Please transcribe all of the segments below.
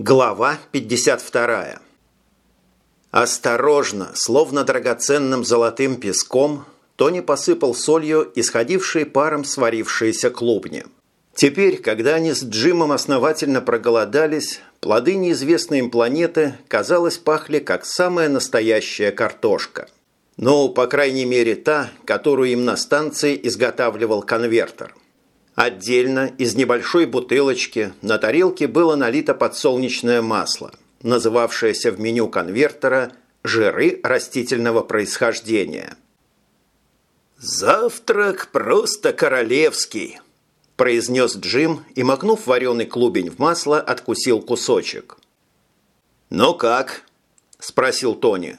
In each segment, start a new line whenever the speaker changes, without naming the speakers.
Глава 52. Осторожно, словно драгоценным золотым песком, Тони посыпал солью исходившие паром сварившиеся клубни. Теперь, когда они с Джимом основательно проголодались, плоды неизвестной им планеты, казалось, пахли как самая настоящая картошка. Ну, по крайней мере, та, которую им на станции изготавливал конвертер – Отдельно из небольшой бутылочки на тарелке было налито подсолнечное масло, называвшееся в меню конвертера «жиры растительного происхождения».
«Завтрак просто королевский», – произнес Джим и, макнув вареный клубень в масло, откусил кусочек.
«Ну как?» – спросил Тони.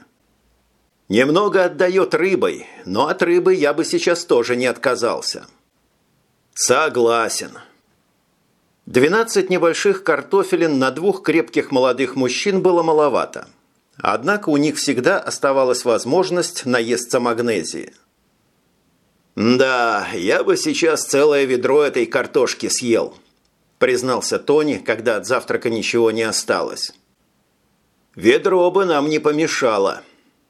«Немного отдает рыбой, но от рыбы я бы сейчас тоже не отказался».
Согласен.
Двенадцать небольших картофелин на двух крепких молодых мужчин было маловато. Однако у них всегда оставалась возможность наесться магнезии.
«Да, я бы сейчас целое ведро этой картошки съел», признался Тони, когда от завтрака ничего не осталось.
«Ведро бы нам не помешало.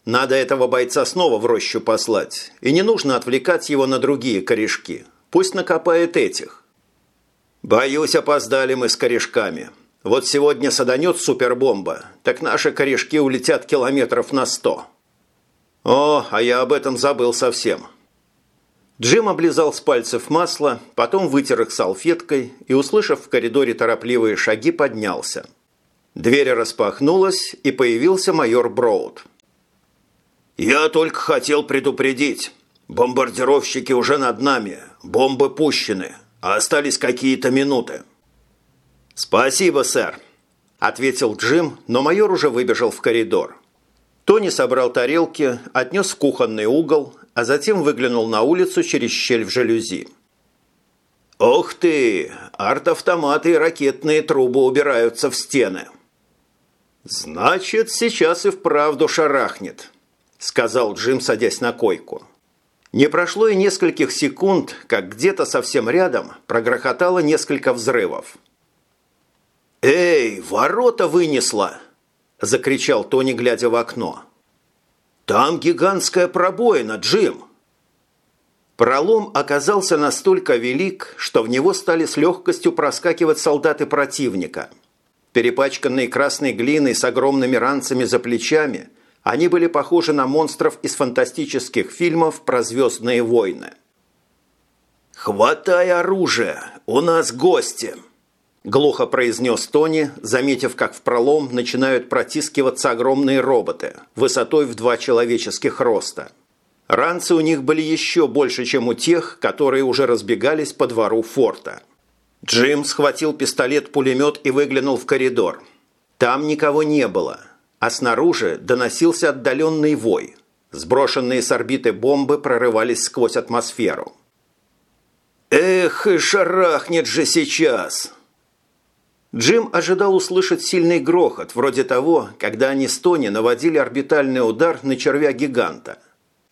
Надо этого бойца снова в рощу послать, и не нужно отвлекать его на другие корешки. Пусть накопает этих. Боюсь, опоздали мы с корешками. Вот сегодня саданет супербомба, так наши корешки улетят километров на сто. О, а я об этом забыл совсем. Джим облизал с пальцев масло, потом вытер их салфеткой и, услышав в коридоре торопливые шаги, поднялся. Дверь распахнулась, и появился майор Броуд.
«Я только хотел предупредить. Бомбардировщики уже над нами. Бомбы пущены, а остались какие-то минуты».
«Спасибо, сэр», – ответил Джим, но майор уже выбежал в коридор. Тони собрал тарелки, отнес в кухонный угол, а затем выглянул на улицу через щель в жалюзи.
«Ох ты! Арт-автоматы и ракетные трубы убираются в стены!»
«Значит, сейчас и вправду шарахнет», – сказал Джим, садясь на койку. Не прошло и нескольких секунд, как где-то совсем рядом прогрохотало несколько взрывов.
«Эй, ворота вынесло!» – закричал Тони, глядя в окно. «Там гигантская пробоина, Джим!»
Пролом оказался настолько велик, что в него стали с легкостью проскакивать солдаты противника. Перепачканные красной глиной с огромными ранцами за плечами – они были похожи на монстров из фантастических фильмов про «Звездные войны».
«Хватай оружие! У нас гости!»
Глухо произнес Тони, заметив, как в пролом начинают протискиваться огромные роботы, высотой в два человеческих роста. Ранцы у них были еще больше, чем у тех, которые уже разбегались по двору форта. Джим схватил пистолет-пулемет и выглянул в коридор. Там никого не было – а снаружи доносился отдаленный вой. Сброшенные с орбиты бомбы прорывались сквозь атмосферу.
«Эх, и шарахнет же сейчас!»
Джим ожидал услышать сильный грохот, вроде того, когда они с Тони наводили орбитальный удар на червя-гиганта.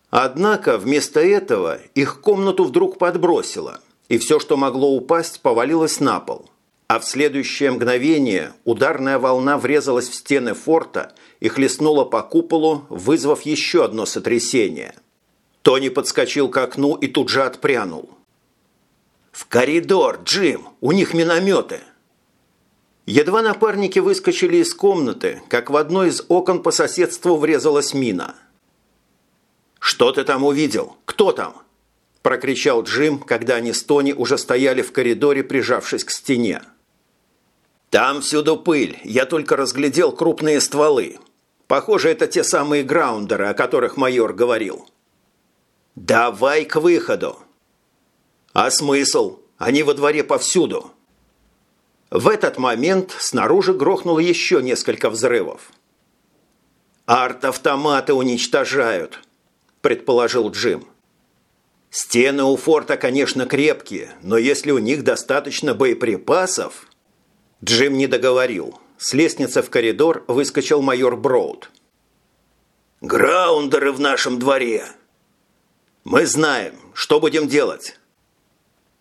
Однако вместо этого их комнату вдруг подбросило, и все, что могло упасть, повалилось на пол – а в следующее мгновение ударная волна врезалась в стены форта и хлестнула по куполу, вызвав еще одно сотрясение. Тони подскочил к окну и тут же отпрянул.
«В коридор, Джим! У них минометы!»
Едва напарники выскочили из комнаты, как в одно из окон по соседству врезалась мина. «Что ты там увидел? Кто там?» – прокричал Джим, когда они с Тони уже стояли в коридоре, прижавшись к стене. Там всюду пыль, я только разглядел крупные стволы. Похоже, это те самые граундеры, о которых майор говорил. Давай к выходу. А смысл? Они во дворе повсюду. В этот момент снаружи грохнуло еще несколько взрывов. «Арт-автоматы уничтожают», – предположил Джим. «Стены у форта, конечно, крепкие, но если у них достаточно боеприпасов...» Джим не договорил. С лестницы в коридор выскочил майор Броуд.
«Граундеры в нашем дворе!»
«Мы знаем. Что будем делать?»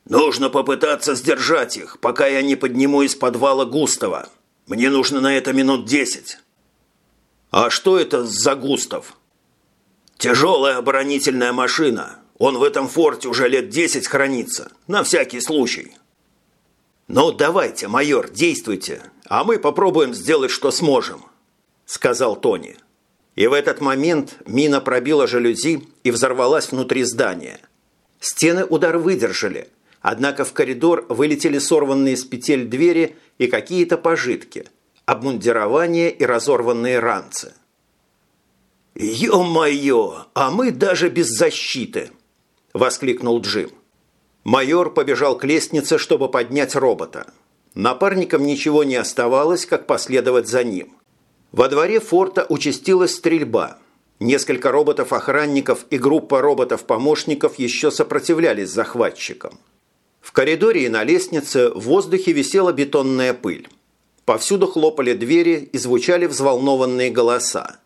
«Нужно попытаться сдержать их, пока я не подниму из подвала Густава. Мне нужно на это минут десять».
«А что это за Густав?»
«Тяжелая оборонительная машина. Он в этом форте уже лет десять хранится. На всякий случай».
«Ну, давайте, майор, действуйте, а мы попробуем сделать, что сможем», – сказал Тони. И в этот момент мина пробила жалюзи и взорвалась внутри здания. Стены удар выдержали, однако в коридор вылетели сорванные с петель двери и какие-то пожитки, обмундирование и разорванные ранцы. «Ё-моё, а мы даже без защиты!» – воскликнул Джим. Майор побежал к лестнице, чтобы поднять робота. Напарникам ничего не оставалось, как последовать за ним. Во дворе форта участилась стрельба. Несколько роботов-охранников и группа роботов-помощников еще сопротивлялись захватчикам. В коридоре и на лестнице в воздухе висела бетонная пыль. Повсюду хлопали двери и звучали взволнованные голоса.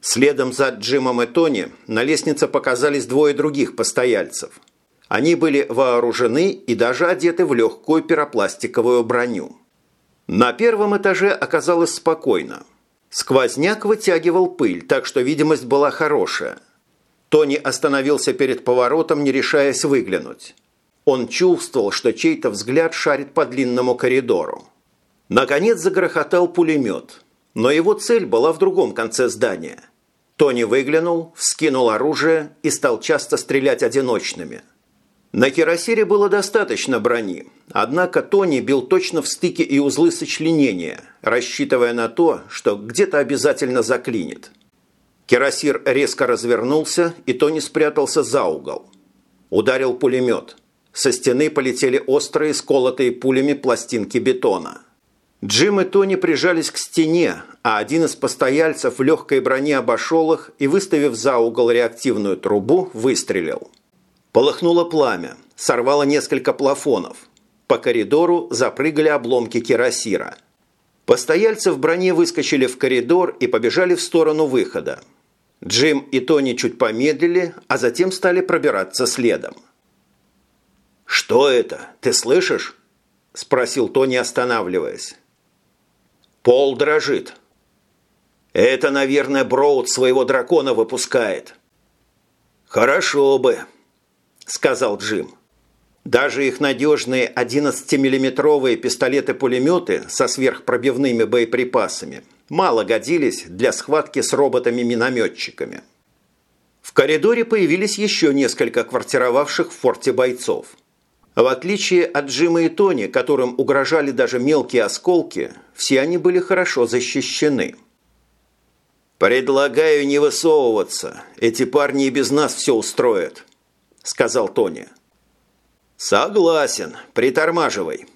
Следом за Джимом и Тони на лестнице показались двое других постояльцев – они были вооружены и даже одеты в легкую пиропластиковую броню. На первом этаже оказалось спокойно. Сквозняк вытягивал пыль, так что видимость была хорошая. Тони остановился перед поворотом, не решаясь выглянуть. Он чувствовал, что чей-то взгляд шарит по длинному коридору. Наконец загрохотал пулемет, но его цель была в другом конце здания. Тони выглянул, вскинул оружие и стал часто стрелять одиночными – на кирасире было достаточно брони, однако Тони бил точно в стыке и узлы сочленения, рассчитывая на то, что где-то обязательно заклинит. Кирасир резко развернулся, и Тони спрятался за угол. Ударил пулемет. Со стены полетели острые, сколотые пулями пластинки бетона. Джим и Тони прижались к стене, а один из постояльцев в легкой броне обошел их и, выставив за угол реактивную трубу, выстрелил. Полыхнуло пламя, сорвало несколько плафонов. По коридору запрыгали обломки кирасира. Постояльцы в броне выскочили в коридор и побежали в сторону выхода. Джим и Тони чуть помедлили, а затем стали пробираться следом.
«Что это? Ты слышишь?» – спросил Тони, останавливаясь. «Пол дрожит». «Это, наверное, Броуд своего дракона выпускает». «Хорошо бы», сказал Джим. Даже их надежные 11-миллиметровые пистолеты-пулеметы со сверхпробивными боеприпасами мало годились для схватки с роботами-минометчиками. В коридоре появились еще несколько квартировавших в форте бойцов. В отличие от Джима и Тони, которым угрожали даже мелкие осколки, все они были хорошо защищены. «Предлагаю не высовываться. Эти парни и без нас все устроят», сказал Тони. «Согласен. Притормаживай».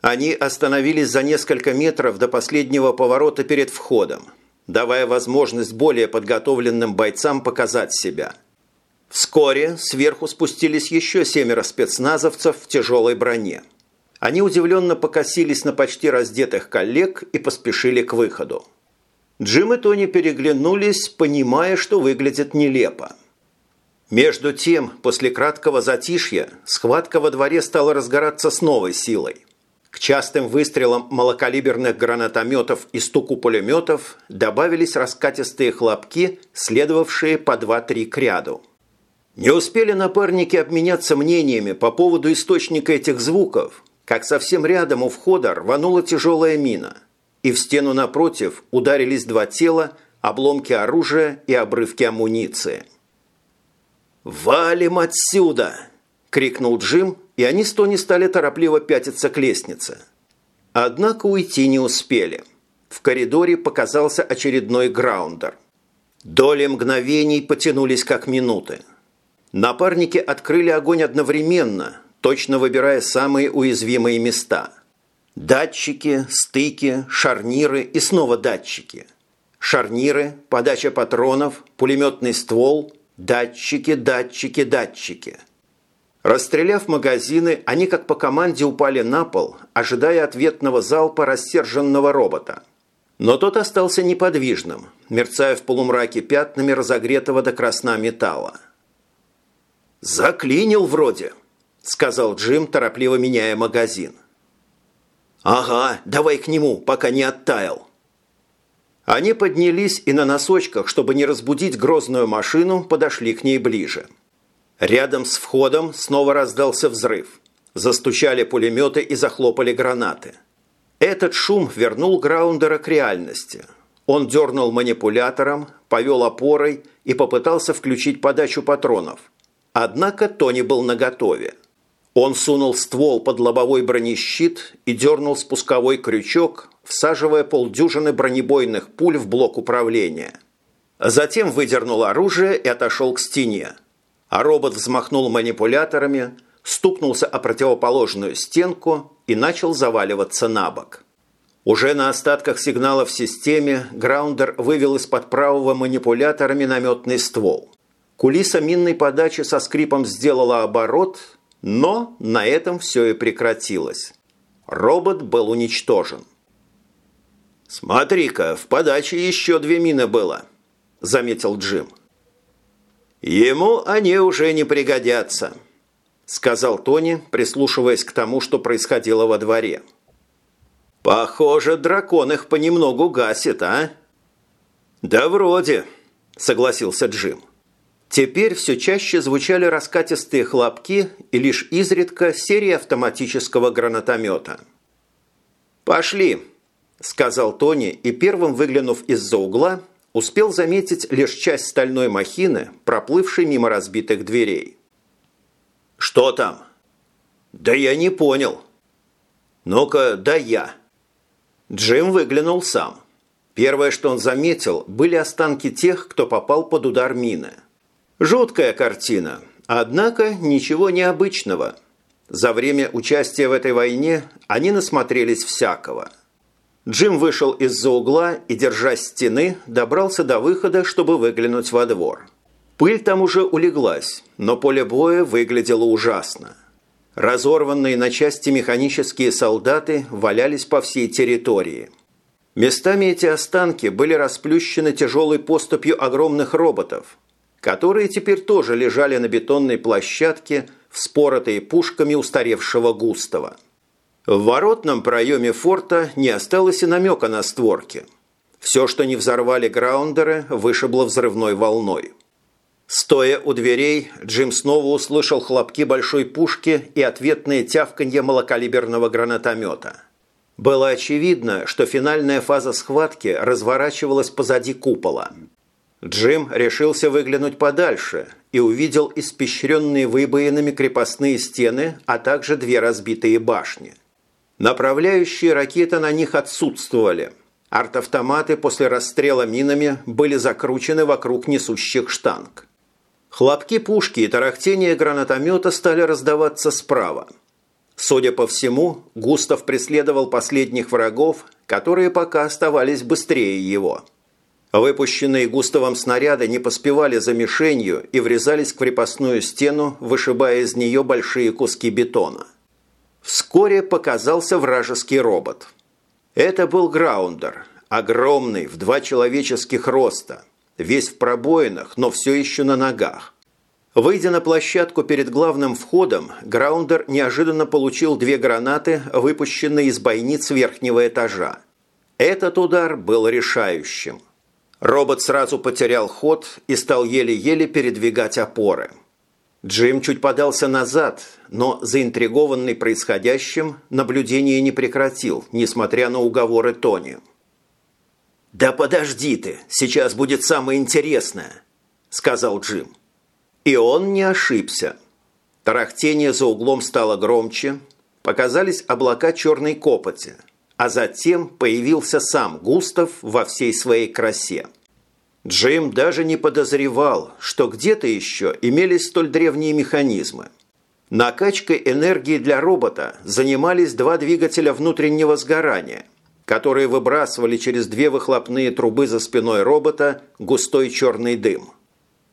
Они остановились за несколько метров до последнего поворота перед входом, давая возможность более подготовленным бойцам показать себя. Вскоре сверху спустились еще семеро спецназовцев в тяжелой броне. Они удивленно покосились на почти раздетых коллег и поспешили к выходу. Джим и Тони переглянулись, понимая, что выглядит нелепо. Между тем, после краткого затишья, схватка во дворе стала разгораться с новой силой. К частым выстрелам малокалиберных гранатометов и стуку пулеметов добавились раскатистые хлопки, следовавшие по 2-3 к ряду. Не успели напарники обменяться мнениями по поводу источника этих звуков, как совсем рядом у входа рванула тяжелая мина, и в стену напротив ударились два тела, обломки оружия и обрывки амуниции – «Валим отсюда!» – крикнул Джим, и они с Тони стали торопливо пятиться к лестнице. Однако уйти не успели. В коридоре показался очередной граундер. Доли мгновений потянулись как минуты. Напарники открыли огонь одновременно, точно выбирая самые уязвимые места. Датчики, стыки, шарниры и снова датчики. Шарниры, подача патронов, пулеметный ствол, Датчики, датчики, датчики. Расстреляв магазины, они как по команде упали на пол, ожидая ответного залпа рассерженного робота. Но тот остался неподвижным, мерцая в полумраке пятнами разогретого до красна металла. «Заклинил вроде», – сказал Джим, торопливо меняя магазин.
«Ага, давай к нему, пока не оттаял». Они поднялись и на носочках, чтобы не разбудить грозную машину, подошли к ней ближе. Рядом с входом снова раздался взрыв. Застучали пулеметы и захлопали гранаты. Этот шум вернул Граундера к реальности. Он дернул манипулятором, повел опорой и попытался включить подачу патронов. Однако Тони был наготове. Он сунул ствол под лобовой бронещит и дернул спусковой крючок, всаживая полдюжины бронебойных пуль в блок управления. Затем выдернул оружие и отошел к стене. А робот взмахнул манипуляторами, стукнулся о противоположную стенку и начал заваливаться на бок. Уже на остатках сигнала в системе Граундер вывел из-под правого манипулятора минометный ствол. Кулиса минной подачи со скрипом сделала оборот, но на этом все и прекратилось. Робот был уничтожен. «Смотри-ка, в подаче еще две мины было», – заметил Джим. «Ему они уже не пригодятся», – сказал Тони, прислушиваясь к тому, что происходило во дворе. «Похоже, дракон их понемногу гасит, а?» «Да вроде», – согласился Джим. Теперь все чаще звучали раскатистые хлопки и лишь изредка серия автоматического гранатомета. «Пошли», – сказал Тони и первым выглянув из-за угла, успел заметить лишь часть стальной махины, проплывшей мимо разбитых дверей. «Что там?» «Да я не понял». «Ну-ка, да я». Джим выглянул сам. Первое, что он заметил, были останки тех, кто попал под удар мины. Жуткая картина, однако ничего необычного. За время участия в этой войне они насмотрелись всякого – Джим вышел из-за угла и, держась стены, добрался до выхода, чтобы выглянуть во двор. Пыль там уже улеглась, но поле боя выглядело ужасно. Разорванные на части механические солдаты валялись по всей территории. Местами эти останки были расплющены тяжелой поступью огромных роботов, которые теперь тоже лежали на бетонной площадке, вспоротые пушками устаревшего Густава. В воротном проеме форта не осталось и намека на створки. Все, что не взорвали граундеры, вышибло взрывной волной. Стоя у дверей, Джим снова услышал хлопки большой пушки и ответные тявканье малокалиберного гранатомета. Было очевидно, что финальная фаза схватки разворачивалась позади купола. Джим решился выглянуть подальше и увидел испещренные выбоинами крепостные стены, а также две разбитые башни – Направляющие ракеты на них отсутствовали. Артавтоматы после расстрела минами были закручены вокруг несущих штанг. Хлопки пушки и тарахтение гранатомета стали раздаваться справа. Судя по всему, Густав преследовал последних врагов, которые пока оставались быстрее его. Выпущенные Густавом снаряды не поспевали за мишенью и врезались в крепостную стену, вышибая из нее большие куски бетона. Вскоре показался вражеский робот. Это был Граундер, огромный, в два человеческих роста, весь в пробоинах, но все еще на ногах. Выйдя на площадку перед главным входом, Граундер неожиданно получил две гранаты, выпущенные из бойниц верхнего этажа. Этот удар был решающим. Робот сразу потерял ход и стал еле-еле передвигать опоры. Джим чуть подался назад, но заинтригованный происходящим наблюдение не прекратил, несмотря на уговоры Тони. «Да подожди ты, сейчас будет самое интересное», – сказал Джим. И он не ошибся. Тарахтение за углом стало громче, показались облака черной копоти, а затем появился сам Густав во всей своей красе. Джим даже не подозревал, что где-то еще имелись столь древние механизмы. Накачкой энергии для робота занимались два двигателя внутреннего сгорания, которые выбрасывали через две выхлопные трубы за спиной робота густой черный дым.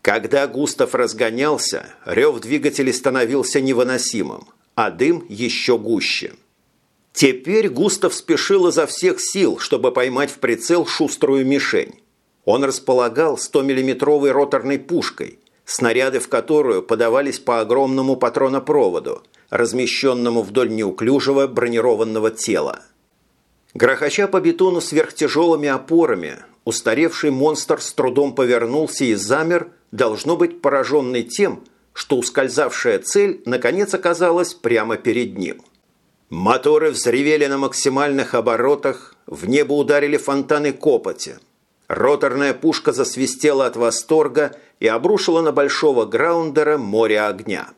Когда Густав разгонялся, рев двигателей становился невыносимым, а дым еще гуще. Теперь Густав спешил изо всех сил, чтобы поймать в прицел шуструю мишень. Он располагал 100-миллиметровой роторной пушкой, снаряды в которую подавались по огромному патронопроводу, размещенному вдоль неуклюжего бронированного тела. Грохоча по бетону сверхтяжелыми опорами, устаревший монстр с трудом повернулся и замер, должно быть пораженный тем, что ускользавшая цель наконец оказалась прямо перед ним. Моторы взревели на максимальных оборотах, в небо ударили фонтаны копоти. Роторная пушка засвистела от восторга и обрушила на большого граундера море огня.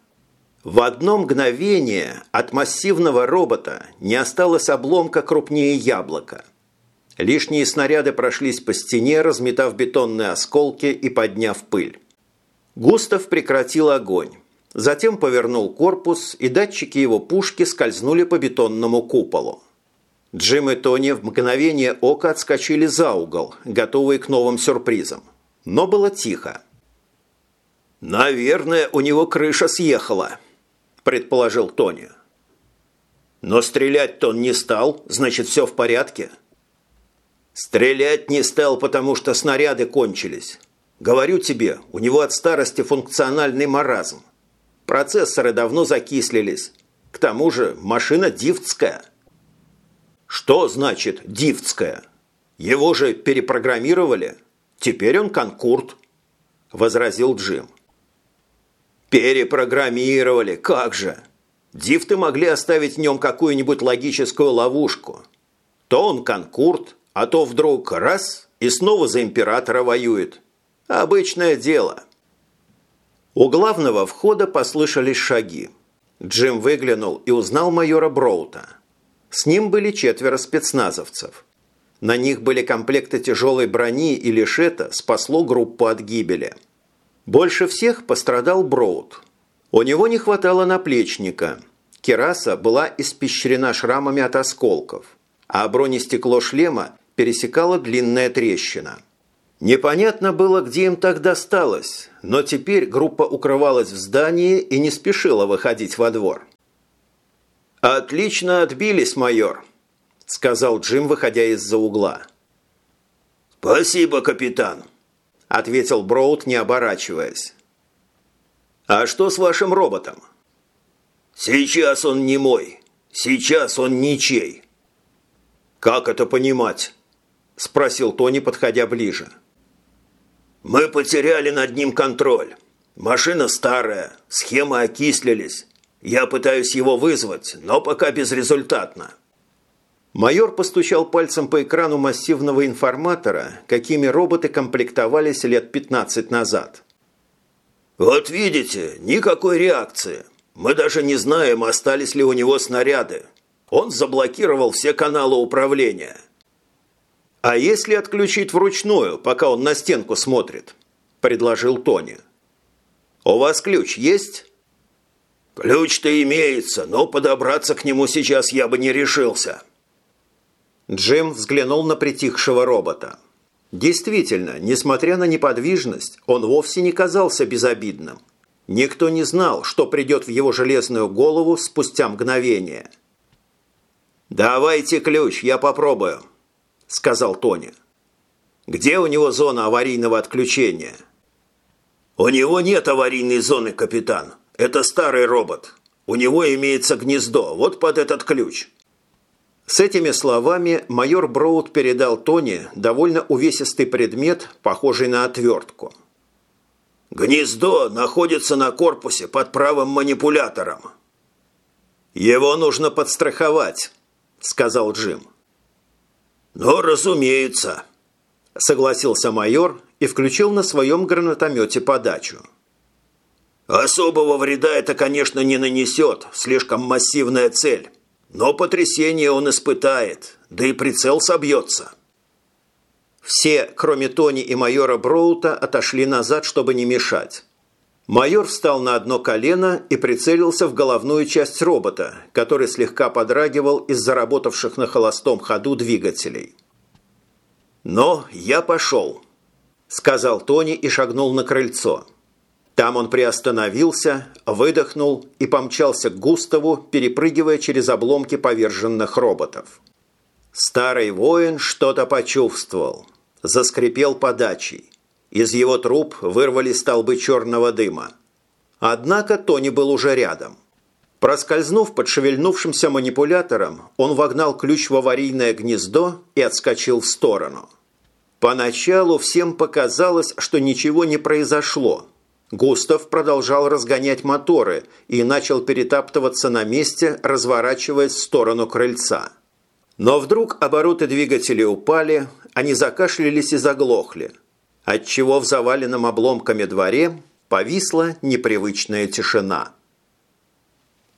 В одно мгновение от массивного робота не осталось обломка крупнее яблока. Лишние снаряды прошлись по стене, разметав бетонные осколки и подняв пыль. Густав прекратил огонь. Затем повернул корпус, и датчики его пушки скользнули по бетонному куполу. Джим и Тони в мгновение ока отскочили за угол, готовые к новым сюрпризам. Но было тихо. «Наверное, у него крыша съехала», – предположил Тони. «Но стрелять-то он не стал, значит, все в порядке». «Стрелять не стал, потому что снаряды кончились. Говорю тебе, у него от старости функциональный маразм. Процессоры давно закислились. К тому же машина дифтская. Что значит дифтская? Его же перепрограммировали. Теперь он конкурт, возразил Джим. Перепрограммировали, как же? Дифты могли оставить в нем какую-нибудь логическую ловушку. То он конкурт, а то вдруг раз и снова за императора воюет. Обычное дело. У главного входа послышались шаги. Джим выглянул и узнал майора Броута. С ним были четверо спецназовцев. На них были комплекты тяжелой брони и лишь спасло группу от гибели. Больше всех пострадал Броуд. У него не хватало наплечника. Кераса была испещрена шрамами от осколков, а бронестекло шлема пересекала длинная трещина – Непонятно было, где им так досталось, но теперь группа укрывалась в здании и не спешила выходить во двор. «Отлично отбились, майор», – сказал Джим, выходя из-за угла. «Спасибо, капитан», – ответил Броуд, не оборачиваясь. «А что с вашим роботом?» «Сейчас он не мой. Сейчас он ничей». «Как это понимать?» – спросил Тони, подходя ближе. – мы потеряли над ним контроль. Машина старая, схемы окислились. Я пытаюсь его вызвать, но пока безрезультатно. Майор постучал пальцем по экрану массивного информатора, какими роботы комплектовались лет 15 назад. «Вот видите, никакой реакции. Мы даже не знаем, остались ли у него снаряды. Он заблокировал все каналы управления. «А если отключить вручную, пока он на стенку смотрит?» – предложил Тони. «У вас ключ есть?» «Ключ-то имеется, но подобраться к нему сейчас я бы не решился». Джим взглянул на притихшего робота. Действительно, несмотря на неподвижность, он вовсе не казался безобидным. Никто не знал, что придет в его железную голову спустя мгновение. «Давайте ключ, я попробую», – сказал Тони. «Где у него зона аварийного отключения?» «У него нет аварийной зоны, капитан. Это старый робот. У него имеется гнездо, вот под этот ключ». С этими словами майор Броуд передал Тони довольно увесистый предмет, похожий на отвертку. «Гнездо находится на корпусе под правым манипулятором». «Его нужно подстраховать», – сказал Джим. «Ну, разумеется», – согласился майор и включил на своем гранатомете подачу. «Особого вреда это, конечно, не нанесет, слишком массивная цель, но потрясение он испытает, да и прицел собьется». Все, кроме Тони и майора Броута, отошли назад, чтобы не мешать. Майор встал на одно колено и прицелился в головную часть робота, который слегка подрагивал из заработавших на холостом ходу двигателей. «Но я пошел», – сказал Тони и шагнул на крыльцо. Там он приостановился, выдохнул и помчался к Густаву, перепрыгивая через обломки поверженных роботов. Старый воин что-то почувствовал, заскрипел подачей. Из его труб вырвали столбы черного дыма. Однако Тони был уже рядом. Проскользнув под шевельнувшимся манипулятором, он вогнал ключ в аварийное гнездо и отскочил в сторону. Поначалу всем показалось, что ничего не произошло. Густав продолжал разгонять моторы и начал перетаптываться на месте, разворачиваясь в сторону крыльца. Но вдруг обороты двигателя упали, они закашлялись и заглохли, отчего в заваленном обломками дворе повисла непривычная тишина –